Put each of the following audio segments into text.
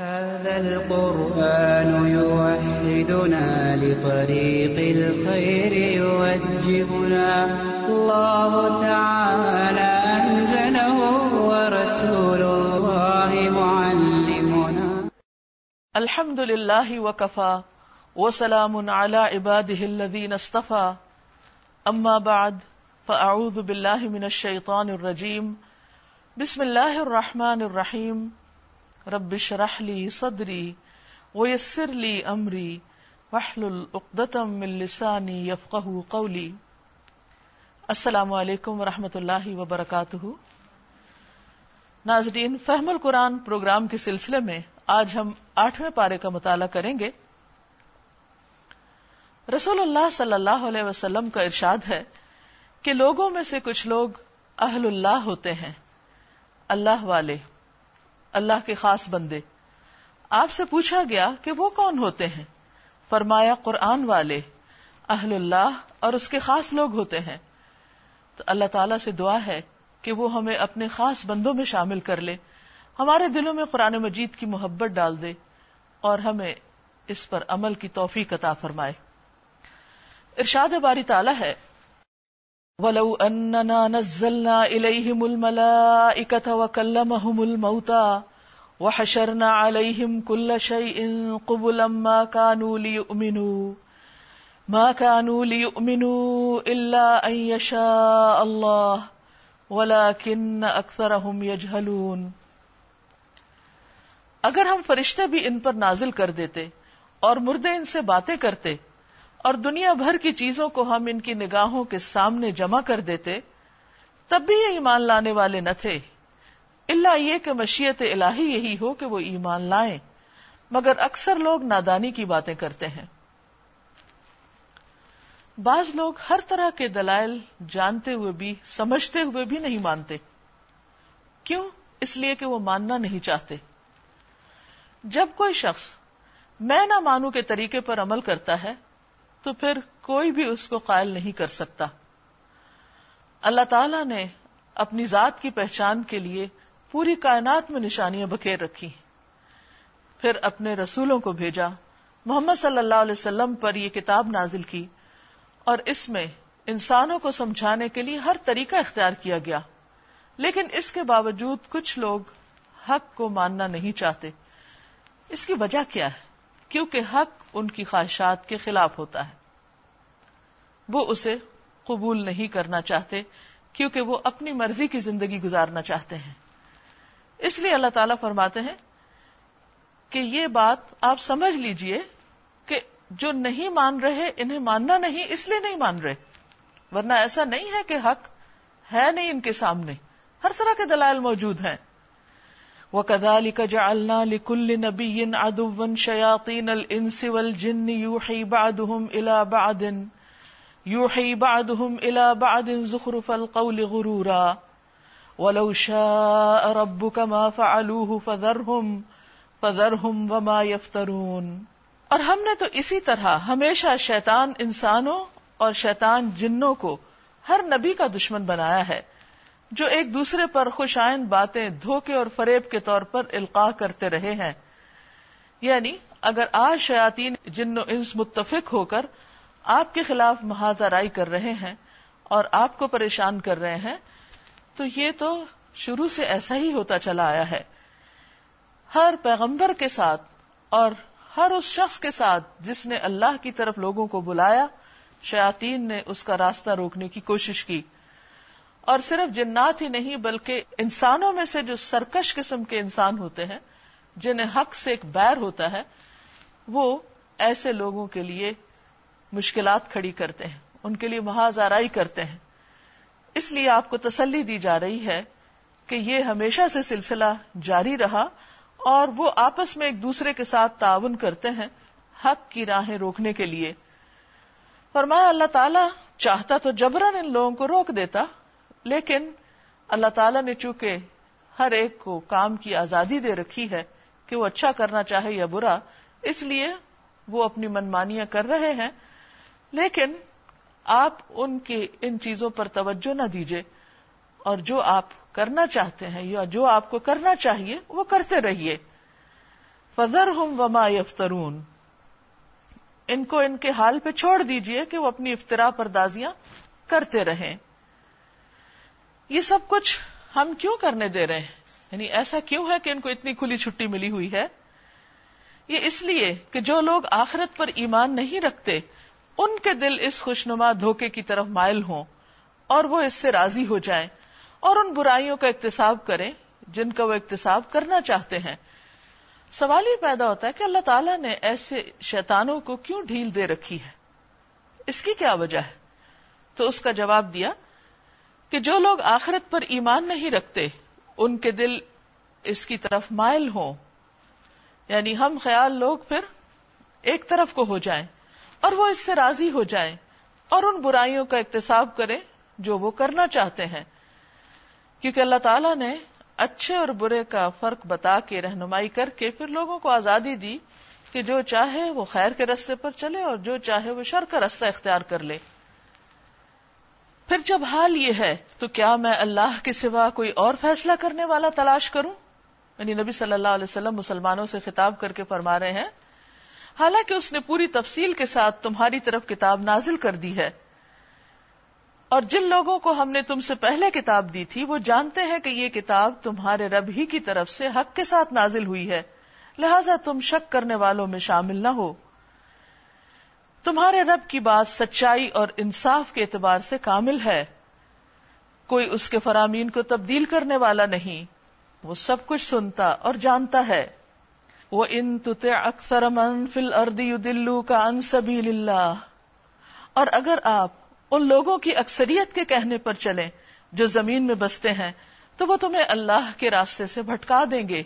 هذا القرآن يوحدنا لطريق الخير يوجهنا. الله تعالى أنزله ورسول الله معلمنا. الحمد للہ وکفا وسلام على عباده الذين اصطفى. اما بعد فاعوذ باللہ من الشیطان الرجیم بسم اللہ الرحمن الرحیم رب اشرح لي صدری ويسر لي امری واحلل عقدة من لسانی يفقهوا قولی السلام علیکم ورحمۃ اللہ وبرکاتہ. ناظرین، فہم القرآن پروگرام کے سلسلے میں آج ہم آٹھویں پارے کا مطالعہ کریں گے۔ رسول اللہ صلی اللہ علیہ وسلم کا ارشاد ہے کہ لوگوں میں سے کچھ لوگ اہل اللہ ہوتے ہیں، اللہ والے۔ اللہ کے خاص بندے۔ آپ سے پوچھا گیا کہ وہ کون ہوتے ہیں؟ فرمایا، قرآن والے۔ اہل اللہ اور اس کے خاص لوگ ہوتے ہیں۔ تو اللہ تعالی سے دعا ہے کہ وہ ہمیں اپنے خاص بندوں میں شامل کر لے۔ ہمارے دلوں میں قرآن مجید کی محبت ڈال دے اور ہمیں اس پر عمل کی توفیق عطا فرمائے۔ ارشاد باری تعالی ہے وَلَوْ أَنَّنَا نَزَّلْنَا إِلَيْهِمُ الْمَلَائِكَةَ وَكَلَّمَهُمُ الْمَوْتَى وَحَشَرْنَا عَلَيْهِمْ كُلَّ شَيْءٍ قُبُلًا مَا كَانُوا لِيُؤْمِنُوا ما كانوا ليؤمنوا إلا أن يشاء الله ولكن أكثرهم يجهلون اگر ہم فرشتے بھی ان پر نازل کر دیتے اور مردے ان سے باتیں کرتے اور دنیا بھر کی چیزوں کو ہم ان کی نگاہوں کے سامنے جمع کر دیتے، تب بھی یہ ایمان لانے والے نہ تھے۔ اللہ یہ کہ مشیت الہی یہی ہو کہ وہ ایمان لائیں۔ مگر اکثر لوگ نادانی کی باتیں کرتے ہیں۔ بعض لوگ ہر طرح کے دلائل جانتے ہوئے بھی، سمجھتے ہوئے بھی نہیں مانتے۔ کیوں؟ اس لیے کہ وہ ماننا نہیں چاہتے۔ جب کوئی شخص میں نہ مانو کے طریقے پر عمل کرتا ہے تو پھر کوئی بھی اس کو قائل نہیں کر سکتا۔ اللہ تعالی نے اپنی ذات کی پہچان کے لیے پوری کائنات میں نشانیاں بکھیر رکھی پھر اپنے رسولوں کو بھیجا۔ محمد صلی اللہ علیہ وسلم پر یہ کتاب نازل کی اور اس میں انسانوں کو سمجھانے کے لیے ہر طریقہ اختیار کیا گیا۔ لیکن اس کے باوجود کچھ لوگ حق کو ماننا نہیں چاہتے۔ اس کی وجہ کیا ہے؟ کیونکہ حق ان کی خواہشات کے خلاف ہوتا ہے۔ وہ اسے قبول نہیں کرنا چاہتے کیونکہ وہ اپنی مرضی کی زندگی گزارنا چاہتے ہیں۔ اس لیے اللہ تعالی فرماتے ہیں کہ یہ بات آپ سمجھ لیجیے کہ جو نہیں مان رہے انہیں ماننا نہیں، اس لیے نہیں مان رہے۔ ورنہ ایسا نہیں ہے کہ حق ہے نہیں ان کے سامنے۔ ہر طرح کے دلائل موجود ہیں۔ وَكَذَلِكَ جَعَلْنَا لِكُلِّ نَبِيٍّ عَدُوًّا شَيَاطِينَ الْإِنسِ وَالْجِنِّ يُوحِي بَعْدُهُمْ إِلَى بَعْدٍ يُوحِي بَعْدُهُمْ إِلَى بَعْدٍ زُخْرُفَ الْقَوْلِ غُرُورًا. وَلَوْ شَاءَ رَبُّكَ مَا فَعَلُوهُ فَذَرْهُمْ فَذَرْهُمْ وَمَا يَفْتَرُونَ اور ہم نے تو اسی طرح ہمیشہ شیطان انسانوں اور شیطان جنوں کو ہر نبی کا دشمن بنایا ہے۔ جو ایک دوسرے پر خوش آئند باتیں دھوکے اور فریب کے طور پر القاع کرتے رہے ہیں۔ یعنی اگر آج شیاتین جن و انس متفق ہو کر آپ کے خلاف محاذ رائی کر رہے ہیں اور آپ کو پریشان کر رہے ہیں، تو یہ تو شروع سے ایسا ہی ہوتا چلا آیا ہے۔ ہر پیغمبر کے ساتھ اور ہر اس شخص کے ساتھ جس نے اللہ کی طرف لوگوں کو بلایا شیاتین نے اس کا راستہ روکنے کی کوشش کی۔ اور صرف جنات ہی نہیں بلکہ انسانوں میں سے جو سرکش قسم کے انسان ہوتے ہیں، جنہیں حق سے ایک بیر ہوتا ہے، وہ ایسے لوگوں کے لیے مشکلات کھڑی کرتے ہیں، ان کے لیے محاذ آرائی کرتے ہیں۔ اس لیے آپ کو تسلی دی جا رہی ہے کہ یہ ہمیشہ سے سلسلہ جاری رہا اور وہ آپس میں ایک دوسرے کے ساتھ تعاون کرتے ہیں حق کی راہیں روکنے کے لیے۔ فرمایا، اللہ تعالی چاہتا تو جبرن ان لوگوں کو روک دیتا لیکن اللہ تعالیٰ نے چونکہ ہر ایک کو کام کی آزادی دے رکھی ہے کہ وہ اچھا کرنا چاہے یا برا، اس لیے وہ اپنی منمانیاں کر رہے ہیں۔ لیکن آپ ان کی ان چیزوں پر توجہ نہ دیجیے اور جو آپ کرنا چاہتے ہیں یا جو آپ کو کرنا چاہیے، وہ کرتے رہیے۔ فضر ہم وما یفترون ان کو ان کے حال پہ چھوڑ دیجیے کہ وہ اپنی افطرا پردازیاں کرتے رہیں۔ یہ سب کچھ ہم کیوں کرنے دے رہے ہیں؟ یعنی ایسا کیوں ہے کہ ان کو اتنی کھلی چھٹی ملی ہوئی ہے؟ یہ اس لیے کہ جو لوگ آخرت پر ایمان نہیں رکھتے، ان کے دل اس خوشنما دھوکے کی طرف مائل ہوں اور وہ اس سے راضی ہو جائیں اور ان برائیوں کا اقتصاب کریں جن کا وہ اقتصاب کرنا چاہتے ہیں۔ سوال یہ پیدا ہوتا ہے کہ اللہ تعالیٰ نے ایسے شیطانوں کو کیوں ڈھیل دے رکھی ہے؟ اس کی کیا وجہ ہے؟ تو اس کا جواب دیا کہ جو لوگ آخرت پر ایمان نہیں رکھتے، ان کے دل اس کی طرف مائل ہوں۔ یعنی ہم خیال لوگ پھر ایک طرف کو ہو جائیں اور وہ اس سے راضی ہو جائیں اور ان برائیوں کا اقتصاب کریں جو وہ کرنا چاہتے ہیں۔ کیونکہ اللہ تعالیٰ نے اچھے اور برے کا فرق بتا کے رہنمائی کر کے پھر لوگوں کو آزادی دی کہ جو چاہے وہ خیر کے رستے پر چلے اور جو چاہے وہ شر کا رستہ اختیار کر لے۔ پھر جب حال یہ ہے، تو کیا میں اللہ کے سوا کوئی اور فیصلہ کرنے والا تلاش کروں؟ یعنی نبی صلی اللہ علیہ وسلم مسلمانوں سے خطاب کر کے فرما رہے ہیں، حالانکہ اس نے پوری تفصیل کے ساتھ تمہاری طرف کتاب نازل کر دی ہے۔ اور جن لوگوں کو ہم نے تم سے پہلے کتاب دی تھی، وہ جانتے ہیں کہ یہ کتاب تمہارے رب ہی کی طرف سے حق کے ساتھ نازل ہوئی ہے۔ لہذا تم شک کرنے والوں میں شامل نہ ہو۔ تمہارے رب کی بات سچائی اور انصاف کے اعتبار سے کامل ہے۔ کوئی اس کے فرامین کو تبدیل کرنے والا نہیں، وہ سب کچھ سنتا اور جانتا ہے۔ وہ ان اکثر من فل اردی دلو کا ان سبھی اور اگر آپ ان لوگوں کی اکثریت کے کہنے پر چلیں جو زمین میں بستے ہیں، تو وہ تمہیں اللہ کے راستے سے بھٹکا دیں گے،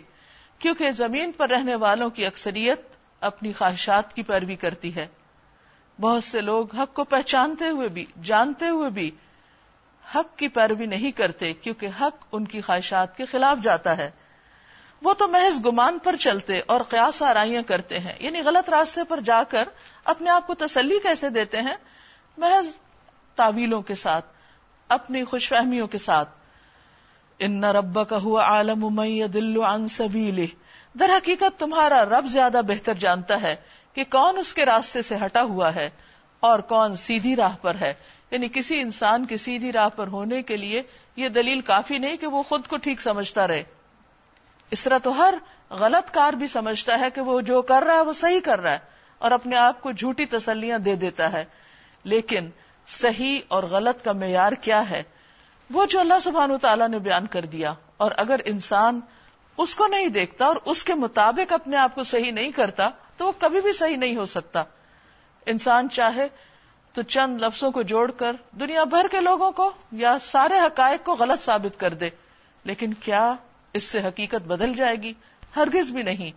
کیونکہ زمین پر رہنے والوں کی اکثریت اپنی خواہشات کی پیروی کرتی ہے۔ بہت سے لوگ حق کو پہچانتے ہوئے بھی، جانتے ہوئے بھی حق کی پیروی نہیں کرتے، کیونکہ حق ان کی خواہشات کے خلاف جاتا ہے۔ وہ تو محض گمان پر چلتے اور قیاس آرائیاں کرتے ہیں۔ یعنی غلط راستے پر جا کر اپنے آپ کو تسلی کیسے دیتے ہیں؟ محض تعویلوں کے ساتھ، اپنی خوش فہمیوں کے ساتھ۔ ان رب کا ہوا عالم دل عن در حقیقت تمہارا رب زیادہ بہتر جانتا ہے۔ کہ کون اس کے راستے سے ہٹا ہوا ہے اور کون سیدھی راہ پر ہے؟ یعنی کسی انسان کی سیدھی راہ پر ہونے کے لیے یہ دلیل کافی نہیں کہ وہ خود کو ٹھیک سمجھتا رہے۔ اس طرح تو ہر غلط کار بھی سمجھتا ہے کہ وہ جو کر رہا ہے وہ صحیح کر رہا ہے اور اپنے آپ کو جھوٹی تسلیاں دے دیتا ہے۔ لیکن صحیح اور غلط کا معیار کیا ہے؟ وہ جو اللہ سبحان تعالیٰ نے بیان کر دیا۔ اور اگر انسان اس کو نہیں دیکھتا اور اس کے مطابق اپنے آپ کو صحیح نہیں کرتا تو وہ کبھی بھی صحیح نہیں ہو سکتا۔ انسان چاہے تو چند لفظوں کو جوڑ کر دنیا بھر کے لوگوں کو یا سارے حقائق کو غلط ثابت کر دے، لیکن کیا اس سے حقیقت بدل جائے گی؟ ہرگز بھی نہیں۔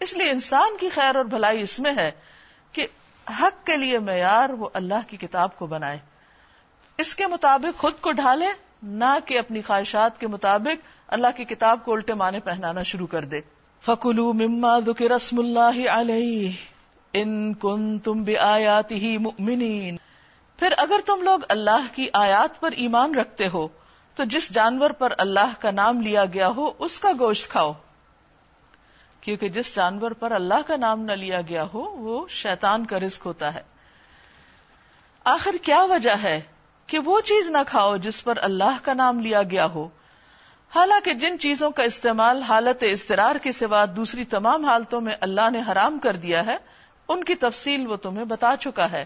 اس لیے انسان کی خیر اور بھلائی اس میں ہے کہ حق کے لیے معیار وہ اللہ کی کتاب کو بنائے۔ اس کے مطابق خود کو ڈھالے، نہ کہ اپنی خواہشات کے مطابق اللہ کی کتاب کو الٹے معنی پہنانا شروع کر دے۔ فکلو مما ذکر رسم اللہ علیہ ان کن تم بے آیات ہی مؤمنین پھر اگر تم لوگ اللہ کی آیات پر ایمان رکھتے ہو، تو جس جانور پر اللہ کا نام لیا گیا ہو، اس کا گوشت کھاؤ۔ کیونکہ جس جانور پر اللہ کا نام نہ لیا گیا ہو، وہ شیطان کا رزق ہوتا ہے۔ آخر کیا وجہ ہے کہ وہ چیز نہ کھاؤ جس پر اللہ کا نام لیا گیا ہو؟ حالانکہ جن چیزوں کا استعمال حالت استرار کے سوا دوسری تمام حالتوں میں اللہ نے حرام کر دیا ہے، ان کی تفصیل وہ تمہیں بتا چکا ہے۔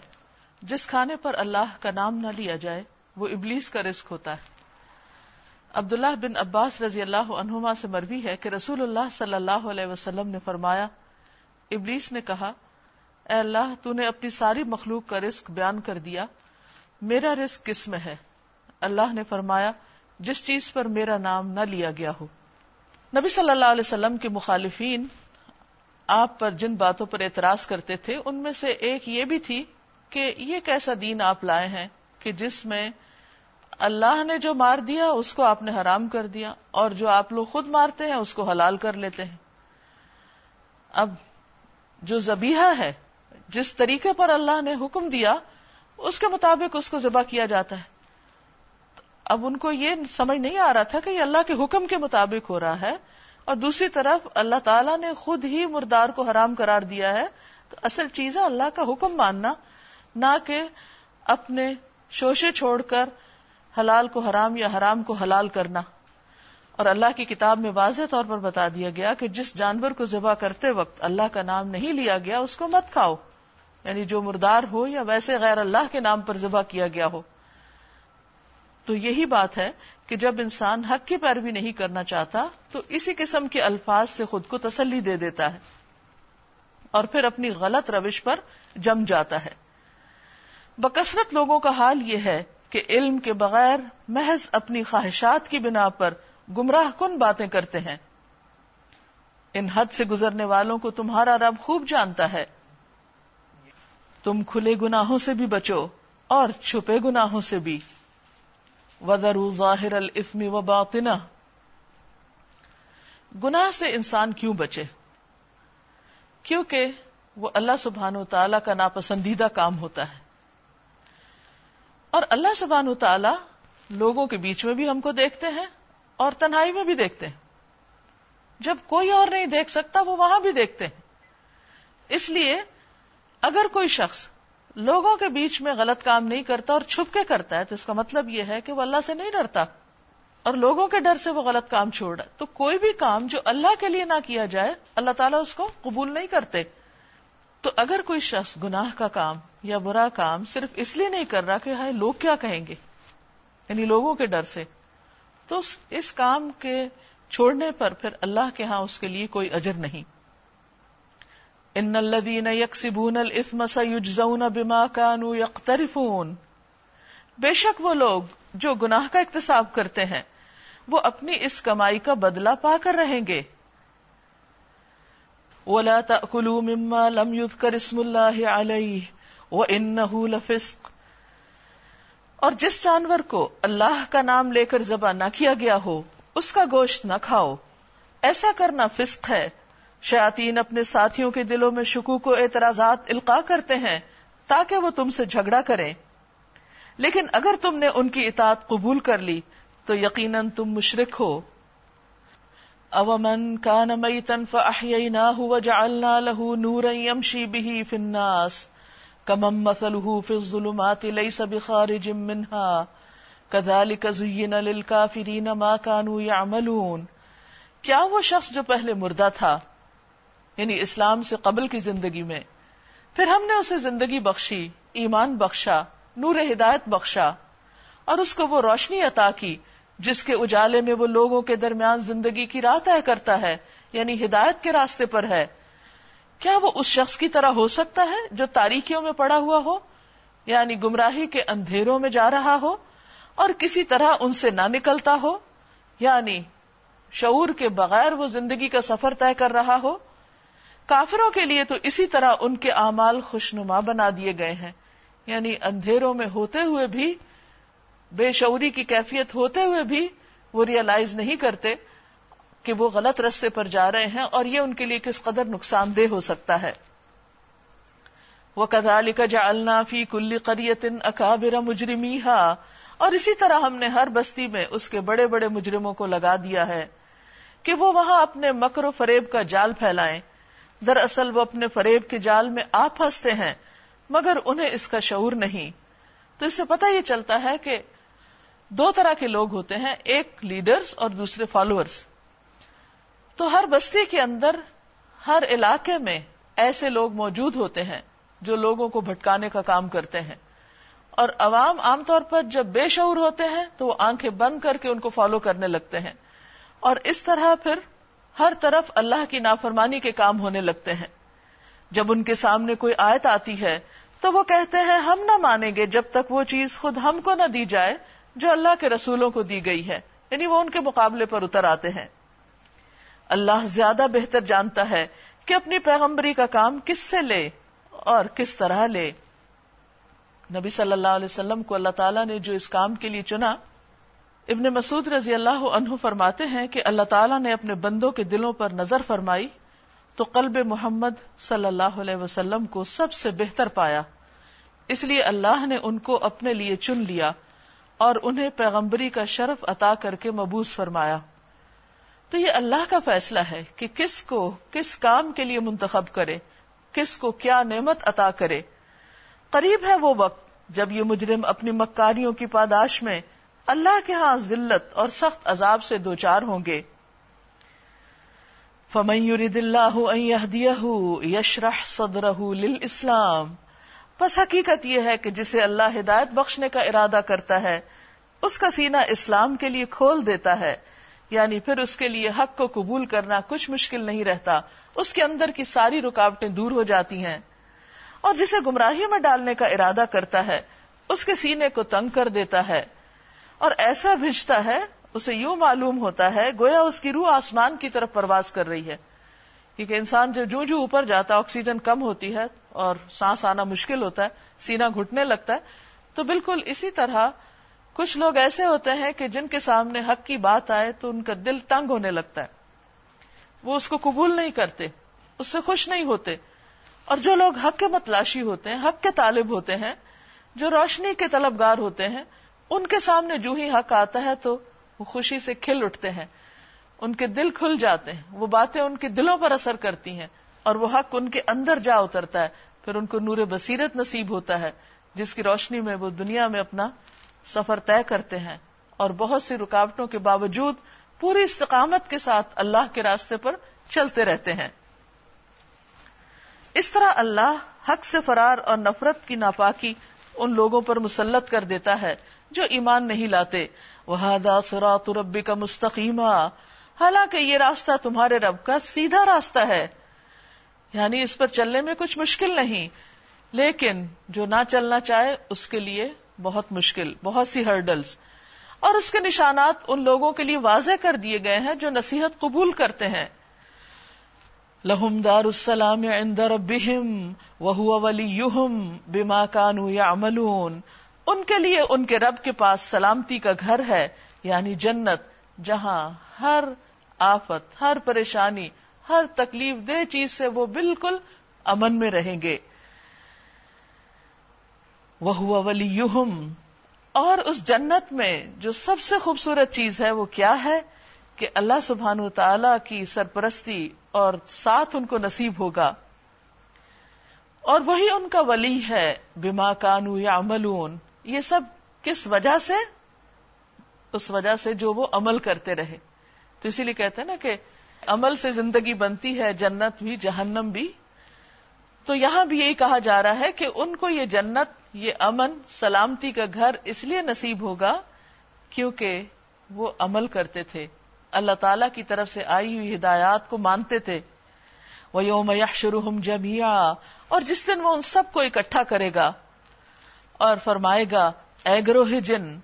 جس کھانے پر اللہ کا نام نہ لیا جائے، وہ ابلیس کا رزق ہوتا ہے۔ عبداللہ بن عباس رضی اللہ عنہما سے مروی ہے کہ رسول اللہ صلی اللہ علیہ وسلم نے فرمایا، ابلیس نے کہا، اے اللہ، تو نے اپنی ساری مخلوق کا رزق بیان کر دیا، میرا رزق کس میں ہے؟ اللہ نے فرمایا جس چیز پر میرا نام نہ لیا گیا ہو۔ نبی صلی اللہ علیہ وسلم کے مخالفین آپ پر جن باتوں پر اعتراض کرتے تھے، ان میں سے ایک یہ بھی تھی کہ یہ کیسا دین آپ لائے ہیں کہ جس میں اللہ نے جو مار دیا، اس کو آپ نے حرام کر دیا اور جو آپ لوگ خود مارتے ہیں، اس کو حلال کر لیتے ہیں۔ اب جو زبیحہ ہے، جس طریقے پر اللہ نے حکم دیا، اس کے مطابق اس کو ذبح کیا جاتا ہے۔ اب ان کو یہ سمجھ نہیں آ رہا تھا کہ یہ اللہ کے حکم کے مطابق ہو رہا ہے اور دوسری طرف اللہ تعالیٰ نے خود ہی مردار کو حرام قرار دیا ہے تو اصل چیز ہے اللہ کا حکم ماننا، نہ کہ اپنے شوشے چھوڑ کر حلال کو حرام یا حرام کو حلال کرنا۔ اور اللہ کی کتاب میں واضح طور پر بتا دیا گیا کہ جس جانور کو ذبح کرتے وقت اللہ کا نام نہیں لیا گیا، اس کو مت کھاؤ۔ یعنی جو مردار ہو یا ویسے غیر اللہ کے نام پر ذبح کیا گیا ہو۔ تو یہی بات ہے کہ جب انسان حق کی پیروی نہیں کرنا چاہتا، تو اسی قسم کے الفاظ سے خود کو تسلی دے دیتا ہے اور پھر اپنی غلط روش پر جم جاتا ہے۔ بکثرت لوگوں کا حال یہ ہے کہ علم کے بغیر محض اپنی خواہشات کی بنا پر گمراہ کن باتیں کرتے ہیں۔ ان حد سے گزرنے والوں کو تمہارا رب خوب جانتا ہے۔ تم کھلے گناہوں سے بھی بچو اور چھپے گناہوں سے بھی۔ ودرو ظاہر الفمی و باطنا گناہ سے انسان کیوں بچے؟ کیونکہ وہ اللہ سبحان و تعالی کا ناپسندیدہ کام ہوتا ہے۔ اور اللہ سبحان و تعالی لوگوں کے بیچ میں بھی ہم کو دیکھتے ہیں اور تنہائی میں بھی دیکھتے ہیں۔ جب کوئی اور نہیں دیکھ سکتا، وہ وہاں بھی دیکھتے ہیں۔ اس لیے اگر کوئی شخص لوگوں کے بیچ میں غلط کام نہیں کرتا اور چھپ کے کرتا ہے، تو اس کا مطلب یہ ہے کہ وہ اللہ سے نہیں ڈرتا۔ اور لوگوں کے ڈر سے وہ غلط کام چھوڑ رہا ہے۔ تو کوئی بھی کام جو اللہ کے لیے نہ کیا جائے، اللہ تعالیٰ اس کو قبول نہیں کرتے۔ تو اگر کوئی شخص گناہ کا کام یا برا کام صرف اس لیے نہیں کر رہا کہ ہائے، لوگ کیا کہیں گے؟ یعنی لوگوں کے ڈر سے۔ تو اس کام کے چھوڑنے پر پھر اللہ کے ہاں اس کے لیے کوئی اجر نہیں۔ ان الذين يكسبون الاثم سيجزون بما كانوا يقترفون بے شک وہ لوگ جو گناہ کا اکتساب کرتے ہیں، وہ اپنی اس کمائی کا بدلہ پا کر رہیں گے۔ ولا تاكلوا مما لم يذكر اسم الله عليه وانه لفسق۔ اور جس جانور کو اللہ کا نام لے کر ذبح نہ کیا گیا ہو، اس کا گوشت نہ کھاؤ۔ ایسا کرنا فسق ہے۔ شیاتین اپنے ساتھیوں کے دلوں میں شکوک و اعتراضات القا کرتے ہیں تاکہ وہ تم سے جھگڑا کریں۔ لیکن اگر تم نے ان کی اطاعت قبول کر لی، تو یقیناً تم مشرق ہو۔ اومن کان میتن فاحییناہ وجعلنا له نورا يمشي به في الناس کمم مثله في الظلمات ليس بخارج منها كذلك زين للكافرين ما كانوا يعملون کیا وہ شخص جو پہلے مردہ تھا یعنی اسلام سے قبل کی زندگی میں، پھر ہم نے اسے زندگی بخشی، ایمان بخشا، نور ہدایت بخشا، اور اس کو وہ روشنی عطا کی، جس کے اجالے میں وہ لوگوں کے درمیان زندگی کی راہ طے کرتا ہے یعنی ہدایت کے راستے پر ہے۔ کیا وہ اس شخص کی طرح ہو سکتا ہے جو تاریخیوں میں پڑا ہوا ہو؟ یعنی گمراہی کے اندھیروں میں جا رہا ہو، اور کسی طرح ان سے نہ نکلتا ہو؟ یعنی شعور کے بغیر وہ زندگی کا سفر طے کر رہا ہو کافروں کے لیے تو اسی طرح ان کے اعمال خوشنما بنا دیے گئے ہیں۔ یعنی اندھیروں میں ہوتے ہوئے بھی، بے شعوری کی کیفیت ہوتے ہوئے بھی وہ ریئلائز نہیں کرتے کہ وہ غلط رستے پر جا رہے ہیں اور یہ ان کے لیے کس قدر نقصان دہ ہو سکتا ہے۔ وہ کدال کا جا النافی کلی قریتن اکابر مجرمی اور اسی طرح ہم نے ہر بستی میں اس کے بڑے بڑے مجرموں کو لگا دیا ہے کہ وہ وہاں اپنے مکر و فریب کا جال پھیلائیں۔ دراصل وہ اپنے فریب کے جال میں آپ پھنستے ہیں، مگر انہیں اس کا شعور نہیں۔ تو اس سے پتہ یہ چلتا ہے کہ دو طرح کے لوگ ہوتے ہیں، ایک لیڈرز اور دوسرے فالوورز۔ تو ہر بستی کے اندر، ہر علاقے میں ایسے لوگ موجود ہوتے ہیں جو لوگوں کو بھٹکانے کا کام کرتے ہیں۔ اور عوام عام طور پر جب بے شعور ہوتے ہیں، تو وہ آنکھیں بند کر کے ان کو فالو کرنے لگتے ہیں۔ اور اس طرح پھر ہر طرف اللہ کی نافرمانی کے کام ہونے لگتے ہیں۔ جب ان کے سامنے کوئی آیت آتی ہے، تو وہ کہتے ہیں، ہم نہ مانیں گے جب تک وہ چیز خود ہم کو نہ دی جائے جو اللہ کے رسولوں کو دی گئی ہے۔ یعنی وہ ان کے مقابلے پر اتر آتے ہیں۔ اللہ زیادہ بہتر جانتا ہے کہ اپنی پیغمبری کا کام کس سے لے اور کس طرح لے۔ نبی صلی اللہ علیہ وسلم کو اللہ تعالیٰ نے جو اس کام کے لیے چنا ابن مسعود رضی اللہ عنہ فرماتے ہیں کہ اللہ تعالیٰ نے اپنے بندوں کے دلوں پر نظر فرمائی تو قلب محمد صلی اللہ علیہ وسلم کو سب سے بہتر پایا۔ اس لیے اللہ نے ان کو اپنے لیے چن لیا اور انہیں پیغمبری کا شرف عطا کر کے مبوس فرمایا۔ تو یہ اللہ کا فیصلہ ہے کہ کس کو کس کام کے لیے منتخب کرے، کس کو کیا نعمت عطا کرے۔ قریب ہے وہ وقت جب یہ مجرم اپنی مکاریوں کی پاداش میں اللہ کے ہاں ذلت اور سخت عذاب سے دوچار ہوں گے۔ فمن يرد اللہ ان يهديه يشرح صدره للاسلام پس حقیقت یہ ہے کہ جسے اللہ ہدایت بخشنے کا ارادہ کرتا ہے، اس کا سینہ اسلام کے لیے کھول دیتا ہے۔ یعنی پھر اس کے لیے حق کو قبول کرنا کچھ مشکل نہیں رہتا۔ اس کے اندر کی ساری رکاوٹیں دور ہو جاتی ہیں۔ اور جسے گمراہی میں ڈالنے کا ارادہ کرتا ہے، اس کے سینے کو تنگ کر دیتا ہے۔ اور ایسا بھجتا ہے، اسے یوں معلوم ہوتا ہے، گویا اس کی روح آسمان کی طرف پرواز کر رہی ہے۔ کیونکہ انسان جو جو جو اوپر جاتا ہے، آکسیجن کم ہوتی ہے اور سانس آنا مشکل ہوتا ہے سینا گھٹنے لگتا ہے، تو بالکل اسی طرح کچھ لوگ ایسے ہوتے ہیں کہ جن کے سامنے حق کی بات آئے تو ان کا دل تنگ ہونے لگتا ہے۔ وہ اس کو قبول نہیں کرتے، اس سے خوش نہیں ہوتے۔ اور جو لوگ حق کے متلاشی ہوتے ہیں، حق کے طالب ہوتے ہیں، جو روشنی کے طلبگار ہوتے ہیں ان کے سامنے جو ہی حق آتا ہے تو وہ خوشی سے کھل اٹھتے ہیں۔ ان کے دل کھل جاتے ہیں۔ وہ باتیں ان کے دلوں پر اثر کرتی ہیں۔ اور وہ حق ان کے اندر جا اترتا ہے۔ پھر ان کو نور بصیرت نصیب ہوتا ہے، جس کی روشنی میں وہ دنیا میں اپنا سفر طے کرتے ہیں۔ اور بہت سی رکاوٹوں کے باوجود پوری استقامت کے ساتھ اللہ کے راستے پر چلتے رہتے ہیں۔ اس طرح اللہ حق سے فرار اور نفرت کی ناپاکی ان لوگوں پر مسلط کر دیتا ہے۔ جو ایمان نہیں لاتے۔ وہ سرات ربی کا مستقیمہ حالانکہ یہ راستہ تمہارے رب کا سیدھا راستہ ہے۔ یعنی اس پر چلنے میں کچھ مشکل نہیں۔ لیکن جو نہ چلنا چاہے، اس کے لیے بہت مشکل، بہت سی ہرڈلز اور اس کے نشانات ان لوگوں کے لیے واضح کر دیے گئے ہیں جو نصیحت قبول کرتے ہیں۔ لہم دار السلام عند ربهم وهو وليهم بما كانوا يعملون۔ ان کے لیے ان کے رب کے پاس سلامتی کا گھر ہے یعنی جنت، جہاں ہر آفت، ہر پریشانی، ہر تکلیف دہ چیز سے وہ بالکل امن میں رہیں گے۔ وہ ہوا ولی اور اس جنت میں جو سب سے خوبصورت چیز ہے وہ کیا ہے؟ کہ اللہ سبحان تعالی کی سرپرستی اور ساتھ ان کو نصیب ہوگا۔ اور وہی ان کا ولی ہے، بما کانو یا املون یہ سب کس وجہ سے؟ اس وجہ سے جو وہ عمل کرتے رہے۔ تو اسی لیے کہتے ہیں نا کہ عمل سے زندگی بنتی ہے، جنت بھی، جہنم بھی۔ تو یہاں بھی یہی کہا جا رہا ہے کہ ان کو یہ جنت، یہ امن، سلامتی کا گھر اس لیے نصیب ہوگا کیونکہ وہ عمل کرتے تھے۔ اللہ تعالی کی طرف سے آئی ہوئی ہدایات کو مانتے تھے۔ وہ یوم شروع جمیا اور جس دن وہ ان سب کو اکٹھا کرے گا اور فرمائے گا، اے گروہ جن،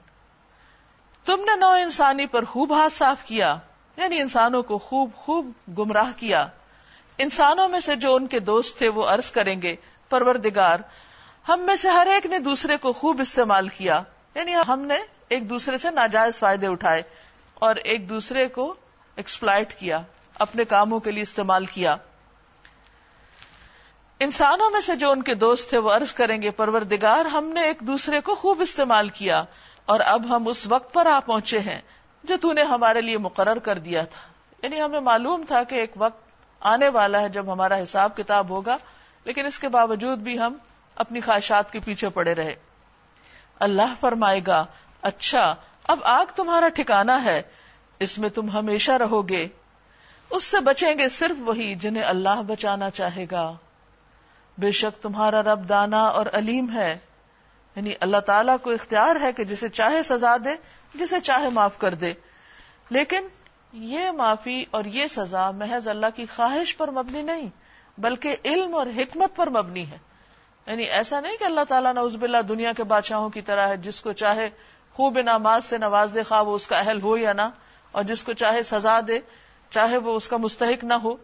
تم نے نو انسانی پر خوب ہاتھ صاف کیا یعنی انسانوں کو خوب خوب گمراہ کیا۔ انسانوں میں سے جو ان کے دوست تھے وہ عرض کریں گے، پروردگار، ہم میں سے ہر ایک نے دوسرے کو خوب استعمال کیا یعنی ہم نے ایک دوسرے سے ناجائز فائدے اٹھائے اور ایک دوسرے کو ایکسپلائٹ کیا، اپنے کاموں کے لیے استعمال کیا۔ انسانوں میں سے جو ان کے دوست تھے وہ عرض کریں گے، پروردگار، ہم نے ایک دوسرے کو خوب استعمال کیا اور اب ہم اس وقت پر آ پہنچے ہیں جو تو نے ہمارے لیے مقرر کر دیا تھا۔ یعنی ہمیں معلوم تھا کہ ایک وقت آنے والا ہے جب ہمارا حساب کتاب ہوگا، لیکن اس کے باوجود بھی ہم اپنی خواہشات کے پیچھے پڑے رہے۔ اللہ فرمائے گا اچھا اب آگ تمہارا ٹھکانا ہے، اس میں تم ہمیشہ رہو گے۔ اس سے بچیں گے صرف وہی جنہیں اللہ بچانا چاہے گا۔ بے شک تمہارا رب دانا اور علیم ہے۔ یعنی اللہ تعالیٰ کو اختیار ہے کہ جسے چاہے سزا دے، جسے چاہے معاف کر دے۔ لیکن یہ معافی اور یہ سزا محض اللہ کی خواہش پر مبنی نہیں، بلکہ علم اور حکمت پر مبنی ہے۔ یعنی ایسا نہیں کہ اللہ تعالیٰ نوز باللہ دنیا کے بادشاہوں کی طرح ہے، جس کو چاہے خوب نماز سے نواز دے، خواہ وہ اس کا اہل ہو یا نہ، اور جس کو چاہے سزا دے، چاہے وہ اس کا مستحق نہ ہو۔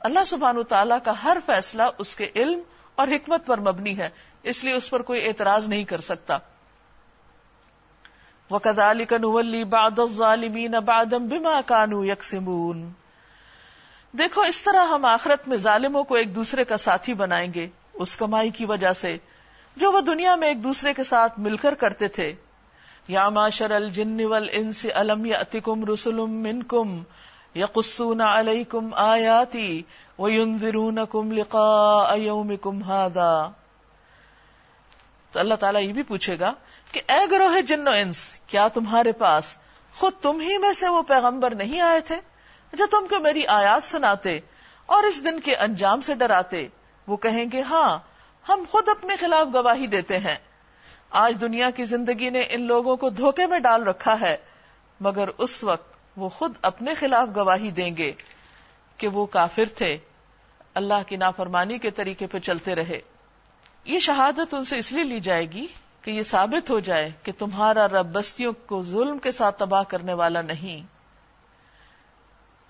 اللہ سبحان تعالیٰ کا ہر فیصلہ اس کے علم اور حکمت پر مبنی ہے، اس لیے اس پر کوئی اعتراض نہیں کر سکتا۔ وقت علی کنولی باد ظالمین بادم بما کانو یکسمون دیکھو، اس طرح ہم آخرت میں ظالموں کو ایک دوسرے کا ساتھی بنائیں گے، اس کمائی کی وجہ سے۔ جو وہ دنیا میں ایک دوسرے کے ساتھ مل کر کرتے تھے۔ یا معاشر الجن والانس، الم یاتکم رسل منکم؟ یقصون علیکم آیاتی وینذرونکم لقاء یومکم هذا۔ تو اللہ تعالیٰ یہ بھی پوچھے گا کہ اے گروہ جن و انس، کیا تمہارے پاس خود تم ہی میں سے وہ پیغمبر نہیں آئے تھے جو تم کو میری آیات سناتے اور اس دن کے انجام سے ڈراتے؟ وہ کہیں گے ہاں ہم خود اپنے خلاف گواہی دیتے ہیں۔ آج دنیا کی زندگی نے ان لوگوں کو دھوکے میں ڈال رکھا ہے، مگر اس وقت وہ خود اپنے خلاف گواہی دیں گے کہ وہ کافر تھے، اللہ کی نافرمانی کے طریقے پہ چلتے رہے۔ یہ شہادت ان سے اس لیے لی جائے گی کہ یہ ثابت ہو جائے کہ تمہارا رب بستیوں کو ظلم کے ساتھ تباہ کرنے والا نہیں۔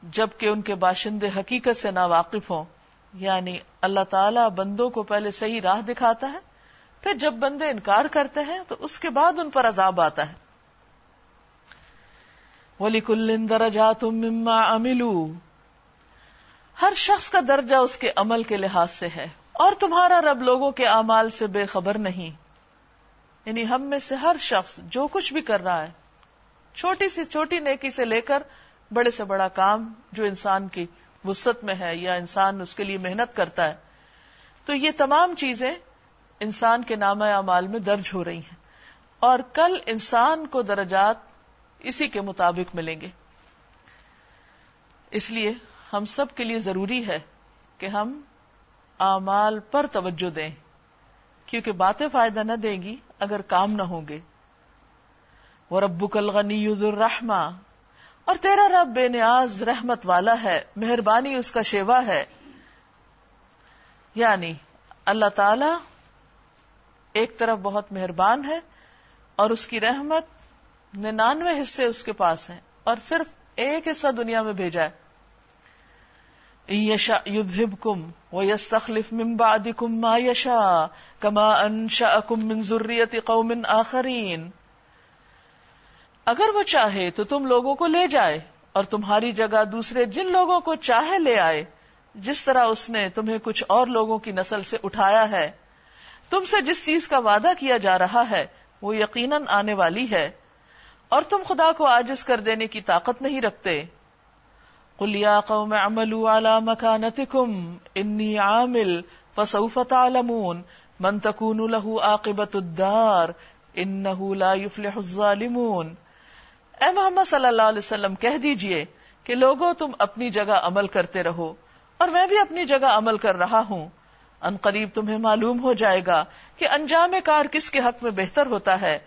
جبکہ ان کے باشندے حقیقت سے نا واقف ہوں یعنی اللہ تعالی بندوں کو پہلے صحیح راہ دکھاتا ہے، پھر جب بندے انکار کرتے ہیں تو اس کے بعد ان پر عذاب آتا ہے۔ ولی کلن درجا تم مما املو ہر شخص کا درجہ اس کے عمل کے لحاظ سے ہے، اور تمہارا رب لوگوں کے اعمال سے بے خبر نہیں۔ یعنی ہم میں سے ہر شخص جو کچھ بھی کر رہا ہے، چھوٹی سی چھوٹی نیکی سے لے کر بڑے سے بڑا کام جو انسان کی وسط میں ہے یا انسان اس کے لیے محنت کرتا ہے، تو یہ تمام چیزیں انسان کے نام اعمال میں درج ہو رہی ہیں۔ اور کل انسان کو درجات اسی کے مطابق ملیں گے۔ اس لیے ہم سب کے لیے ضروری ہے کہ ہم اعمال پر توجہ دیں، کیونکہ باتیں فائدہ نہ دیں گی اگر کام نہ ہوں گے۔ وہ ربو کل غنی الرحما اور تیرا رب بے نیاز رحمت والا ہے، مہربانی اس کا شیوا ہے۔ یعنی اللہ تعالی ایک طرف بہت مہربان ہے اور اس کی رحمت ننانوے حصے اس کے پاس ہیں اور صرف ایک حصہ دنیا میں بھیجا ہے۔ یشا یذہبکم ویستخلف من بعدکم ما یشا کما انشأکم من ذریت قوم آخرین۔ اگر وہ چاہے تو تم لوگوں کو لے جائے اور تمہاری جگہ دوسرے جن لوگوں کو چاہے لے آئے۔ جس طرح اس نے تمہیں کچھ اور لوگوں کی نسل سے اٹھایا ہے، تم سے جس چیز کا وعدہ کیا جا رہا ہے، وہ یقیناً آنے والی ہے۔ اور تم خدا کو آجز کر دینے کی طاقت نہیں رکھتے۔ کلیا قوم امل مکانتکم انی عامل فسوف تعلمون، من تکون له عاقبت الدار انه لا يفلح الظالمون۔ اے محمد صلی اللہ علیہ وسلم، کہہ دیجیے کہ لوگوں تم اپنی جگہ عمل کرتے رہو، اور میں بھی اپنی جگہ عمل کر رہا ہوں۔ ان قریب تمہیں معلوم ہو جائے گا کہ انجام کار کس کے حق میں بہتر ہوتا ہے۔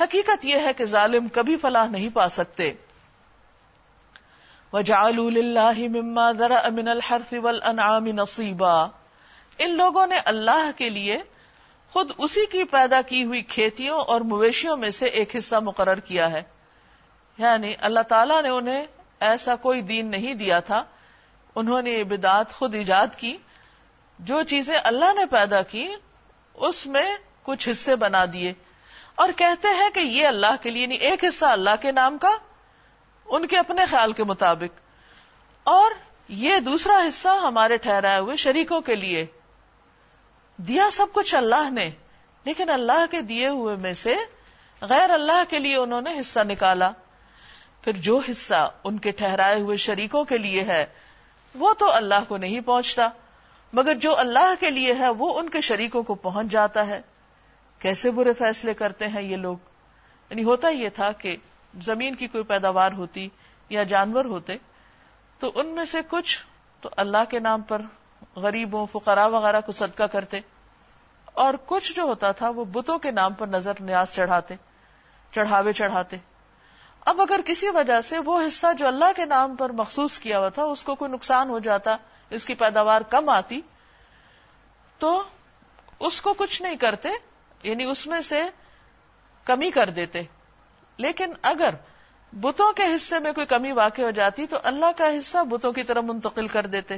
حقیقت یہ ہے کہ ظالم کبھی فلاح نہیں پا سکتے۔ وَجَعَلُوا لِلَّهِ مِمَّا ذَرَأَ مِنَ الْحَرْفِ وَالْأَنْعَامِ نَصِيبًا۔ ان لوگوں نے اللہ کے لیے خود اسی کی پیدا کی ہوئی کھیتیوں اور مویشیوں میں سے ایک حصہ مقرر کیا ہے۔ یعنی اللہ تعالیٰ نے انہیں ایسا کوئی دین نہیں دیا تھا۔ انہوں نے یہ بدعت خود ایجاد کی۔ جو چیزیں اللہ نے پیدا کی، اس میں کچھ حصے بنا دیے۔ اور کہتے ہیں کہ یہ اللہ کے لیے نہیں، ایک حصہ اللہ کے نام کا، ان کے اپنے خیال کے مطابق۔ اور یہ دوسرا حصہ ہمارے ٹھہرائے ہوئے شریکوں کے لیے۔ دیا سب کچھ اللہ نے، لیکن اللہ کے دیے ہوئے میں سے غیر اللہ کے لیے انہوں نے حصہ نکالا۔ پھر جو حصہ ان کے ٹھہرائے ہوئے شریکوں کے لیے ہے، وہ تو اللہ کو نہیں پہنچتا، مگر جو اللہ کے لیے ہے، وہ ان کے شریکوں کو پہنچ جاتا ہے۔ کیسے برے فیصلے کرتے ہیں یہ لوگ؟ یعنی ہوتا یہ تھا کہ زمین کی کوئی پیداوار ہوتی یا جانور ہوتے، تو ان میں سے کچھ تو اللہ کے نام پر غریبوں، فقراء وغیرہ کو صدقہ کرتے، اور کچھ جو ہوتا تھا وہ بتوں کے نام پر نظر نیاز چڑھاتے، چڑھاوے چڑھاتے۔ اب اگر کسی وجہ سے وہ حصہ جو اللہ کے نام پر مخصوص کیا ہوا تھا، اس کو کوئی نقصان ہو جاتا، اس کی پیداوار کم آتی، تو اس کو کچھ نہیں کرتے یعنی اس میں سے کمی کر دیتے۔ لیکن اگر بتوں کے حصے میں کوئی کمی واقع ہو جاتی تو اللہ کا حصہ بتوں کی طرح منتقل کر دیتے۔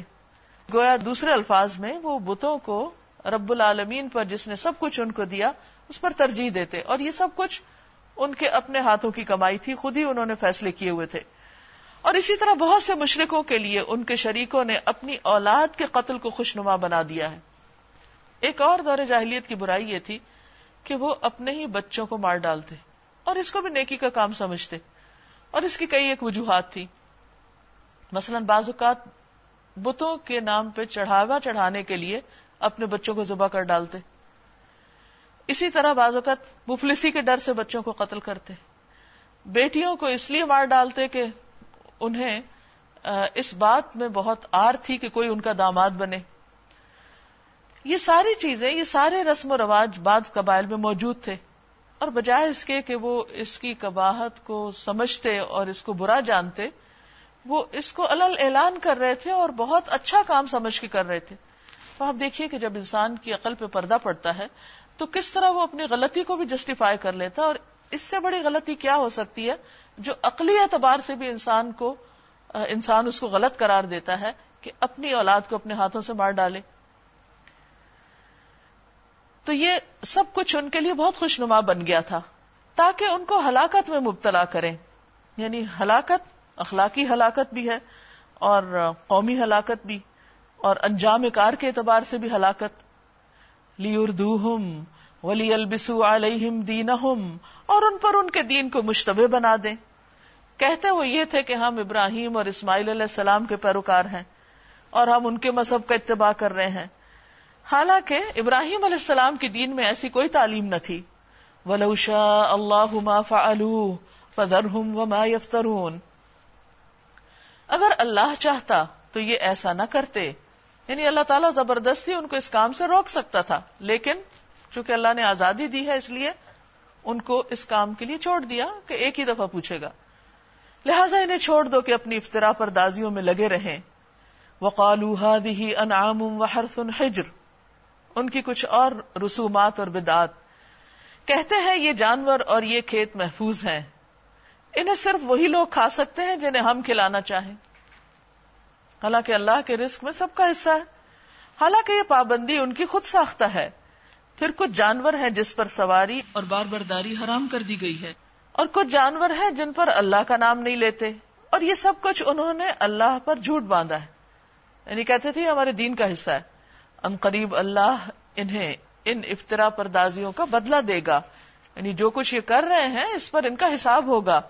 گویا دوسرے الفاظ میں وہ بتوں کو رب العالمین پر جس نے سب کچھ ان کو دیا اس پر ترجیح دیتے۔ اور یہ سب کچھ ان کے اپنے ہاتھوں کی کمائی تھی، خود ہی انہوں نے فیصلے کیے ہوئے تھے۔ اور اسی طرح بہت سے مشرقوں کے لیے ان کے شریکوں نے اپنی اولاد کے قتل کو خوشنما بنا دیا ہے۔ ایک اور دور جاہلیت کی برائی یہ تھی کہ وہ اپنے ہی بچوں کو مار ڈالتے اور اس کو بھی نیکی کا کام سمجھتے اور اس کی کئی ایک وجوہات تھی مثلا بعض اوقات بتوں کے نام پہ چڑھاوا چڑھانے کے لیے اپنے بچوں کو ذبح کر ڈالتے۔ اسی طرح بعض اوقات مفلسی کے ڈر سے بچوں کو قتل کرتے۔ بیٹیوں کو اس لیے مار ڈالتے کہ انہیں اس بات میں بہت آر تھی کہ کوئی ان کا داماد بنے۔ یہ ساری چیزیں، یہ سارے رسم و رواج بعض قبائل میں موجود تھے۔ اور بجائے اس کے کہ وہ اس کی کباہت کو سمجھتے اور اس کو برا جانتے، وہ اس کو الل اعلان کر رہے تھے اور بہت اچھا کام سمجھ کے کر رہے تھے۔ تو آپ دیکھیے کہ جب انسان کی عقل پہ پردہ پڑتا ہے، تو کس طرح وہ اپنی غلطی کو بھی جسٹیفائی کر لیتا اور اس سے بڑی غلطی کیا ہو سکتی ہے؟ جو عقلی اعتبار سے بھی انسان کو، انسان اس کو غلط قرار دیتا ہے کہ اپنی اولاد کو اپنے ہاتھوں سے مار ڈالے۔ تو یہ سب کچھ ان کے لیے بہت خوشنما بن گیا تھا، تاکہ ان کو ہلاکت میں مبتلا کریں۔ یعنی ہلاکت، اخلاقی ہلاکت بھی ہے اور قومی ہلاکت بھی، اور انجام کار کے اعتبار سے بھی ہلاکت۔ لی اردو ولی البسو علیہم دین اور ان پر ان کے دین کو مشتبہ بنا دیں۔ کہتے وہ یہ تھے کہ ہم ابراہیم اور اسماعیل علیہ السلام کے پیروکار ہیں، اور ہم ان کے مذہب کا اتباع کر رہے ہیں۔ حالانکہ ابراہیم علیہ السلام کی دین میں ایسی کوئی تعلیم نہ تھی۔ ولوشا اللہ وما يفترون۔ اگر اللہ چاہتا تو یہ ایسا نہ کرتے۔ یعنی اللہ تعالیٰ زبردستی ان کو اس کام سے روک سکتا تھا، لیکن چونکہ اللہ نے آزادی دی ہے اس لیے، ان کو اس کام کے لیے چھوڑ دیا کہ ایک ہی دفعہ پوچھے گا۔ لہٰذا انہیں چھوڑ دو کہ اپنی افطرا پر دازیوں میں لگے رہیں۔ وقالو هذه انعام وحرث حجر۔ ان کی کچھ اور رسومات اور بدعات۔ کہتے ہیں یہ جانور اور یہ کھیت محفوظ ہیں۔ انہیں صرف وہی لوگ کھا سکتے ہیں جنہیں ہم کھلانا چاہیں۔ حالانکہ اللہ کے رزق میں سب کا حصہ ہے۔ حالانکہ یہ پابندی ان کی خود ساختہ ہے۔ پھر کچھ جانور ہیں جس پر سواری اور بار برداری حرام کر دی گئی ہے۔ اور کچھ جانور ہیں جن پر اللہ کا نام نہیں لیتے۔ اور یہ سب کچھ انہوں نے اللہ پر جھوٹ باندھا ہے۔ یعنی کہتے تھے ہمارے دین کا حصہ ہے۔ ان قریب اللہ انہیں ان افطرا پردازیوں کا بدلہ دے گا۔ یعنی جو کچھ یہ کر رہے ہیں، اس پر ان کا حساب ہوگا۔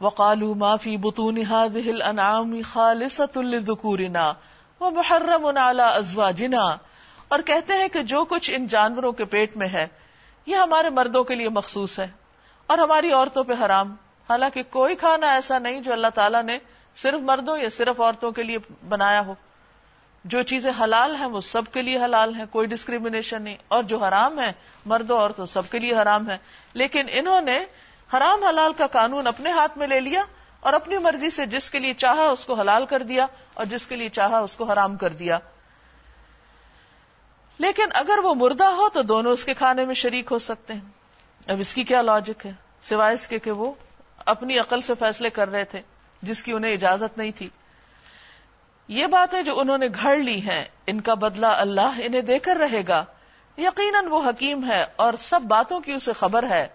وقالو معافی بتون الانعام خالصۃ للذکورنا ومحرم على ازواجنا۔ اور کہتے ہیں کہ جو کچھ ان جانوروں کے پیٹ میں ہے، یہ ہمارے مردوں کے لیے مخصوص ہے۔ اور ہماری عورتوں پہ حرام۔ حالانکہ کوئی کھانا ایسا نہیں جو اللہ تعالیٰ نے صرف مردوں یا صرف عورتوں کے لیے بنایا ہو۔ جو چیزیں حلال ہیں وہ سب کے لیے حلال ہیں، کوئی ڈسکریمنیشن نہیں۔ اور جو حرام ہے مردوں عورتوں سب کے لیے حرام ہے لیکن انہوں نے حرام حلال کا قانون اپنے ہاتھ میں لے لیا اور اپنی مرضی سے جس کے لیے چاہا اس کو حلال کر دیا اور جس کے لیے چاہا اس کو حرام کر دیا۔ لیکن اگر وہ مردہ ہو تو دونوں اس کے کھانے میں شریک ہو سکتے ہیں۔ اب اس کی کیا لاجک ہے؟ سوائے اس کے کہ وہ اپنی عقل سے فیصلے کر رہے تھے، جس کی انہیں اجازت نہیں تھی۔ یہ باتیں جو انہوں نے گھڑ لی ہیں، ان کا بدلہ اللہ انہیں دے کر رہے گا۔ یقیناً وہ حکیم ہے اور سب باتوں کی اسے خبر ہے۔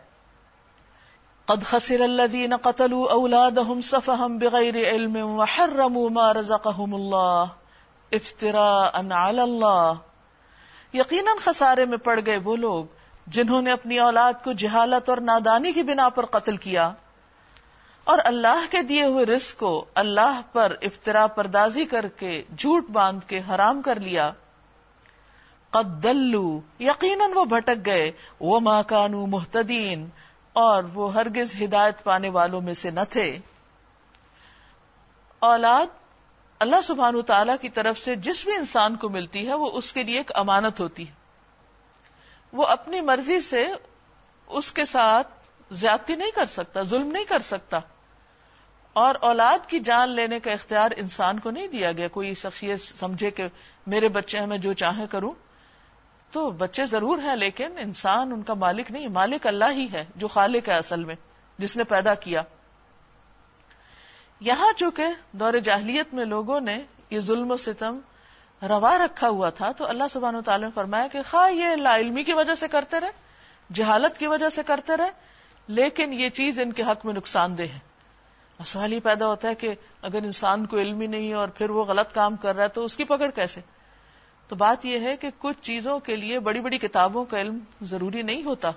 قد خسر الذين قتلوا اولادهم صفهم بغير علم وحرموا ما رزقهم الله افتراء على الله۔ یقیناً خسارے میں پڑ گئے وہ لوگ جنہوں نے اپنی اولاد کو جہالت اور نادانی کی بنا پر قتل کیا۔ اور اللہ کے دیے ہوئے رزق کو اللہ پر افطرا پردازی کر کے جھوٹ باندھ کے حرام کر لیا۔ قد دلو یقیناً وہ بھٹک گئے۔ وہ ماں کانو محتدین اور وہ ہرگز ہدایت پانے والوں میں سے نہ تھے۔ اولاد، اللہ سبحان تعالی کی طرف سے جس بھی انسان کو ملتی ہے، وہ اس کے لیے ایک امانت ہوتی ہے۔ وہ اپنی مرضی سے اس کے ساتھ زیادتی نہیں کر سکتا، ظلم نہیں کر سکتا۔ اور اولاد کی جان لینے کا اختیار انسان کو نہیں دیا گیا، کوئی شخصیت سمجھے کہ میرے بچے ہیں، میں جو چاہے کروں۔ تو بچے ضرور ہیں، لیکن انسان ان کا مالک نہیں، مالک اللہ ہی ہے، جو خالق ہے اصل میں، جس نے پیدا کیا۔ یہاں چونکہ دور جاہلیت میں لوگوں نے یہ ظلم و ستم روا رکھا ہوا تھا، تو اللہ سبحانہ و تعالیٰ نے فرمایا کہ خواہ یہ لا علمی کی وجہ سے کرتے رہے، جہالت کی وجہ سے کرتے رہے، لیکن یہ چیز ان کے حق میں نقصان دہ ہے۔ سوال یہ پیدا ہوتا ہے کہ اگر انسان کو علم ہی نہیں اور پھر وہ غلط کام کر رہا ہے تو اس کی پکڑ کیسے؟ تو بات یہ ہے کہ کچھ چیزوں کے لیے بڑی بڑی کتابوں کا علم ضروری نہیں ہوتا۔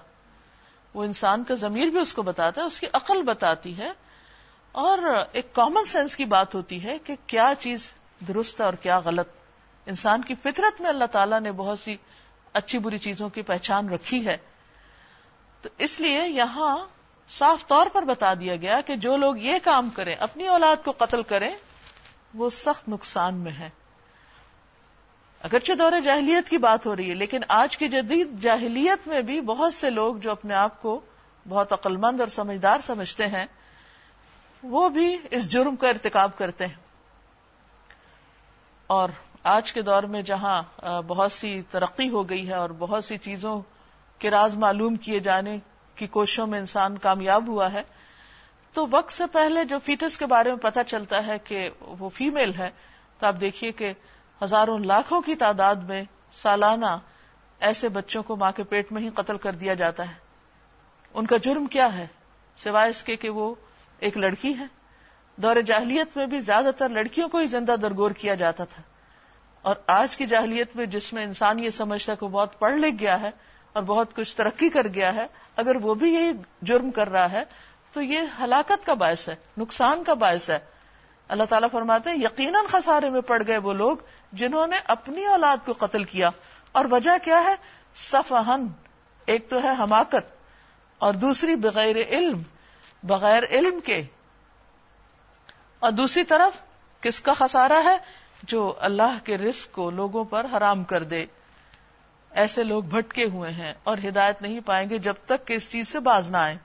وہ انسان کا ضمیر بھی اس کو بتاتا ہے، اس کی عقل بتاتی ہے۔ اور ایک کامن سینس کی بات ہوتی ہے کہ کیا چیز درست ہے اور کیا غلط۔ انسان کی فطرت میں اللہ تعالیٰ نے بہت سی اچھی بری چیزوں کی پہچان رکھی ہے۔ تو اس لیے یہاں صاف طور پر بتا دیا گیا کہ جو لوگ یہ کام کریں، اپنی اولاد کو قتل کریں، وہ سخت نقصان میں ہے اگرچہ دور جاہلیت کی بات ہو رہی ہے، لیکن آج کی جدید جاہلیت میں بھی بہت سے لوگ جو اپنے آپ کو بہت عقلمند اور سمجھدار سمجھتے ہیں، وہ بھی اس جرم کا ارتکاب کرتے ہیں۔ اور آج کے دور میں جہاں بہت سی ترقی ہو گئی ہے اور بہت سی چیزوں کے راز معلوم کیے جانے کی کوششوں میں انسان کامیاب ہوا ہے، تو وقت سے پہلے جو فیٹس کے بارے میں پتہ چلتا ہے کہ وہ فیمل ہے، تو آپ دیکھیے کہ ہزاروں لاکھوں کی تعداد میں سالانہ ایسے بچوں کو ماں کے پیٹ میں ہی قتل کر دیا جاتا ہے۔ ان کا جرم کیا ہے؟ سوائے اس کے کہ وہ ایک لڑکی ہے۔ دور جاہلیت میں بھی زیادہ تر لڑکیوں کو ہی زندہ درگور کیا جاتا تھا۔ اور آج کی جاہلیت میں جس میں انسان یہ سمجھتا کہ بہت پڑھ لکھ گیا ہے اور بہت کچھ ترقی کر گیا ہے، اگر وہ بھی یہی جرم کر رہا ہے، تو یہ ہلاکت کا باعث ہے، نقصان کا باعث ہے۔ اللہ تعالیٰ فرماتے ہیں، یقیناً خسارے میں پڑ گئے وہ لوگ جنہوں نے اپنی اولاد کو قتل کیا۔ اور وجہ کیا ہے؟ صفحن ایک تو ہے حماقت، اور دوسری بغیر علم بغیر علم کے۔ اور دوسری طرف، کس کا خسارا ہے؟ جو اللہ کے رزق کو لوگوں پر حرام کر دے۔ ایسے لوگ بھٹکے ہوئے ہیں اور ہدایت نہیں پائیں گے جب تک کہ اس چیز سے باز نہ آئے